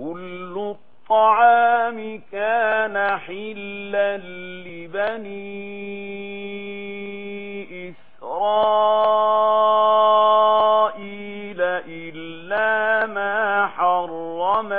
كل الطعام كان حلا لبني إسرائيل إلا ما حرم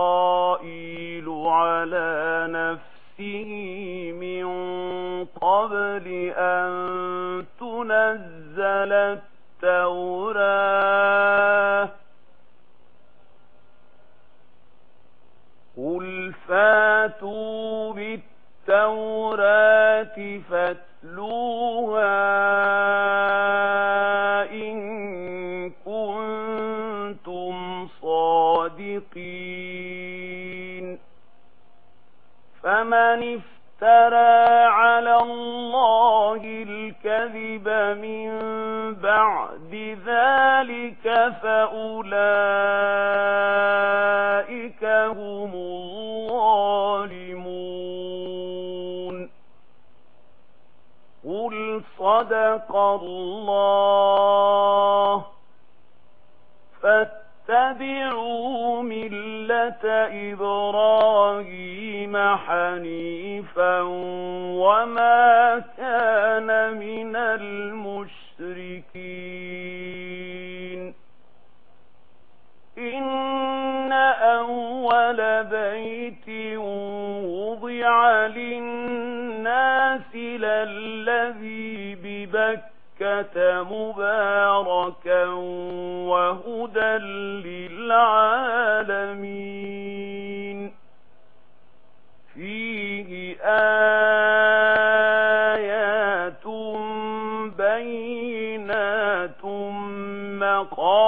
إسرائيل على نفسه من قبل أن تنزلت فَأْتُوا بِالتَّوْرَاةِ فَاتْلُوهَا إِن كُنتُمْ صَادِقِينَ فَمَنِ افترى على الله الكذب من بعد ذلك فأولئك صدق الله. فاتبعوا ملة إبراهيم حنيفا وما كان من المشركين. إن أول بيت وضع للناس الذي ببكة مباركا وهدى للعالمين. فيه آيات بينات مقام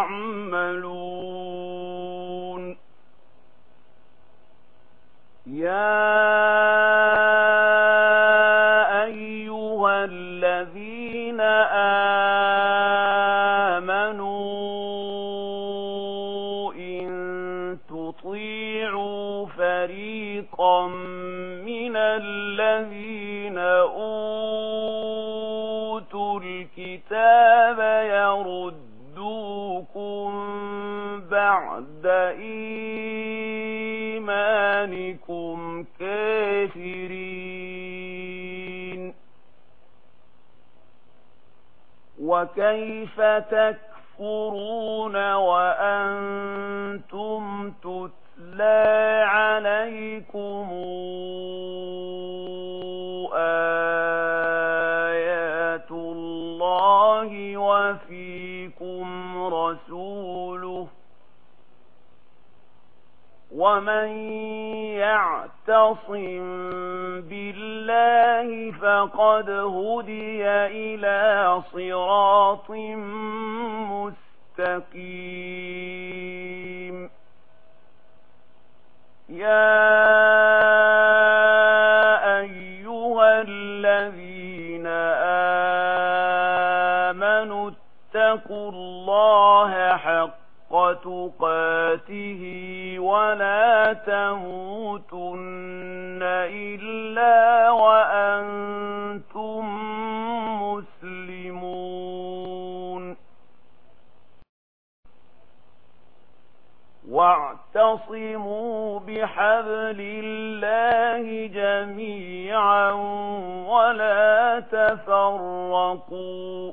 تعملون. يا أيها الذين آمنوا بِكُمْ كَافِرِينَ وَكَيْفَ تَكْفُرُونَ وَأَنْتُمْ تُتْلَى عَلَيْكُمْ آيَاتُ اللَّهِ وَفِيكُمْ رَسُولُهُ ومن يعتصم بالله فقد هدي إلى صراط مستقيم يا أيها الذين آمنوا اتقوا الله حق وتقاته ولا تموتن إلا وأنتم مسلمون واعتصموا بحبل الله جميعا ولا تفرقوا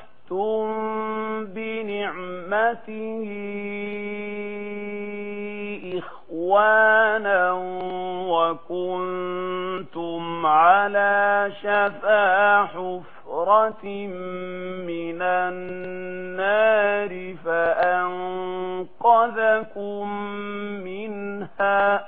بنعمته إخوانا وكنتم على شفا حفرة من النار فأنقذكم منها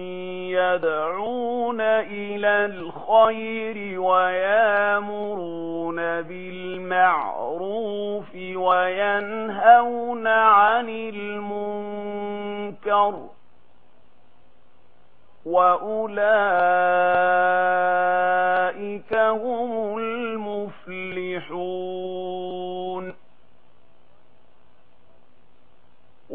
يدعون إلى الخير ويامرون بالمعروف وينهون عن المنكر وأولئك هم المفلحون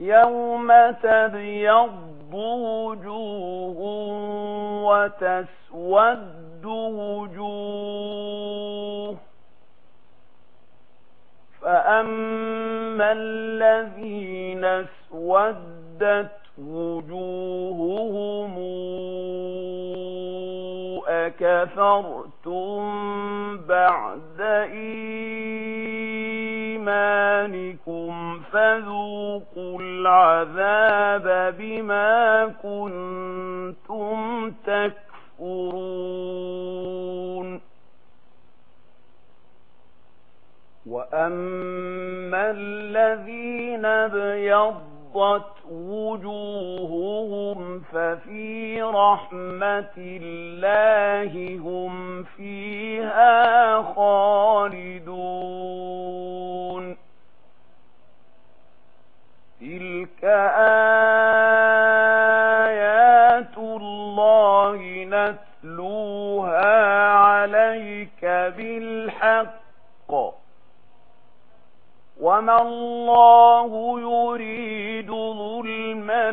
يوم تبيض وجوه وتسود وجوه فأما الذين اسودت وجوههم أكفرتم بعد إيمان إيمانكم فذوقوا العذاب بما كنتم تكفرون وأما الذين بيضت وجوههم ففي رحمة الله هم فيها خالدون كآيات آيَاتُ اللَّهِ نَتْلُوهَا عَلَيْكَ بِالْحَقِّ وَمَا اللَّهُ يُرِيدُ ظُلْمًا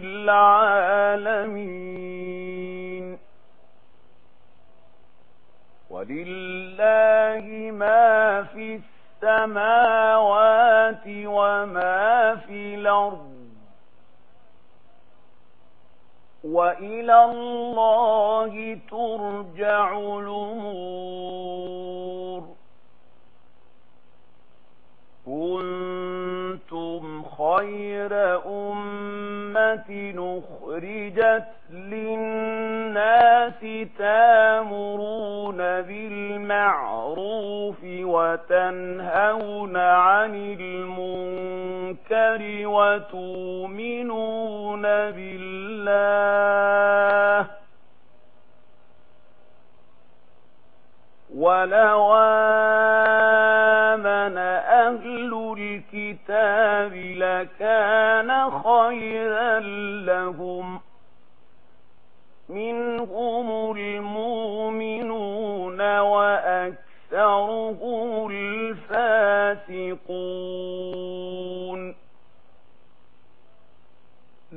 لِلْعَالَمِينَ وَلِلَّهِ مَا فِي السَّمَاوَاتِ وَمَا وإلى الله ترجع الأمور. كنتم خير أمة نخرجت للناس تامرون بالمعروف وتنهون عن المنكر. الذكر وتؤمنون بالله ولو آمن أهل الكتاب لكان خيرا لهم منهم المؤمنون وأكثرهم الفاسقون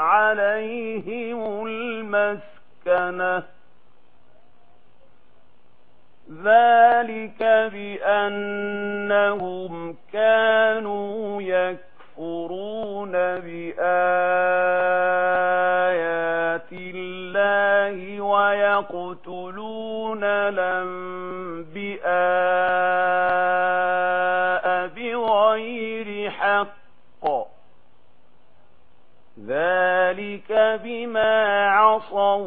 عليهم المسكنة ذلك بأنهم كانوا يكفرون بآيات الله ويقتلون لنبئات بما عصوا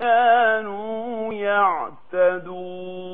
وكانوا يعتدون